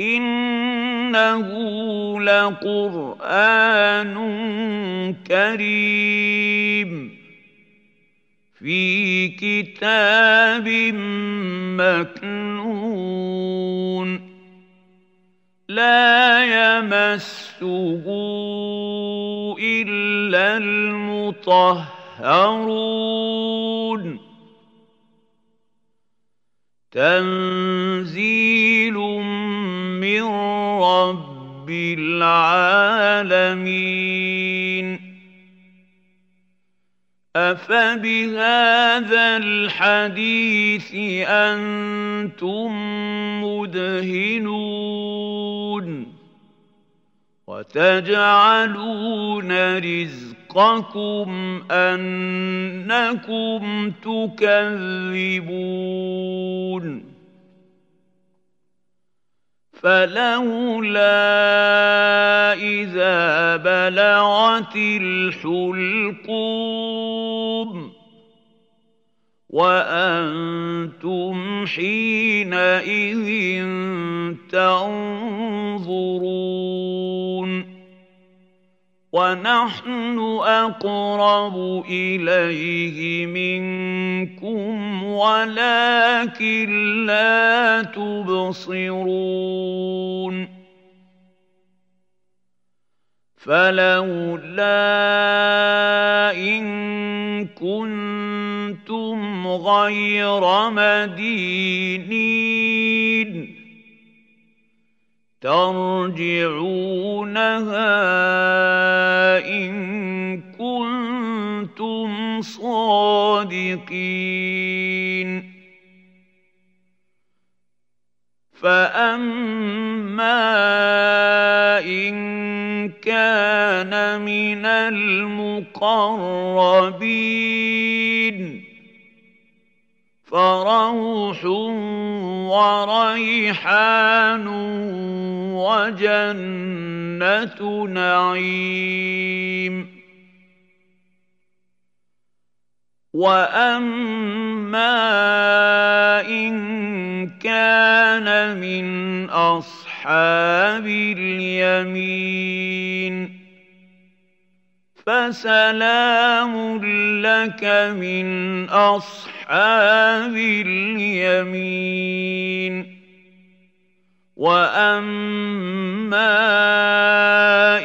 إنه لقرآن كريم. في كتاب مكنون. لا يمسه إلا المطهرون. تنزيل من رب العالمين. أفبهذا الحديث أنتم مدهنون وتجعلون رزقكم أنكم تكذبون. فلولا إذا بلغت الحلقوم وأنتم حينئذ تنظرون ونحن أقرب إليه منكم ولكن لا تبصرون. فلولا إن كنتم غير مدينين. ترجعونها صادقين. فأما إن كان من المقربين فروح وريحان وجنة نعيم واما ان كان من اصحاب اليمين فسلام لك من اصحاب اليمين واما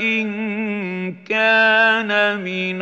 ان كان من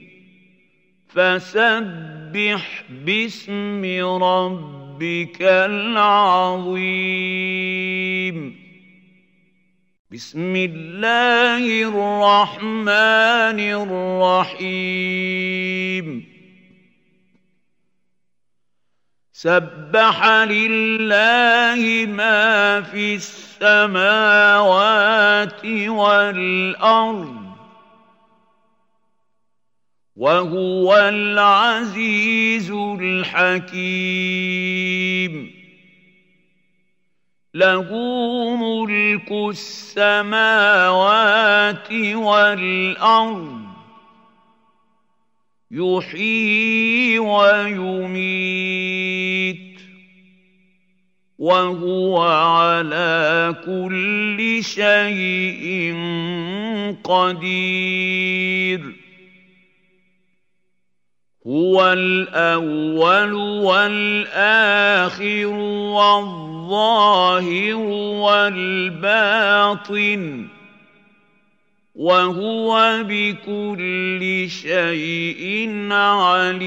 فسبح باسم ربك العظيم. بسم الله الرحمن الرحيم. سبح لله ما في السماوات والأرض. وهو العزيز الحكيم. له ملك السماوات والأرض يحيي ويميت وهو على كل شيء قدير. هو الأول والآخر والظاهر والباطن وهو بكل شيء عليم.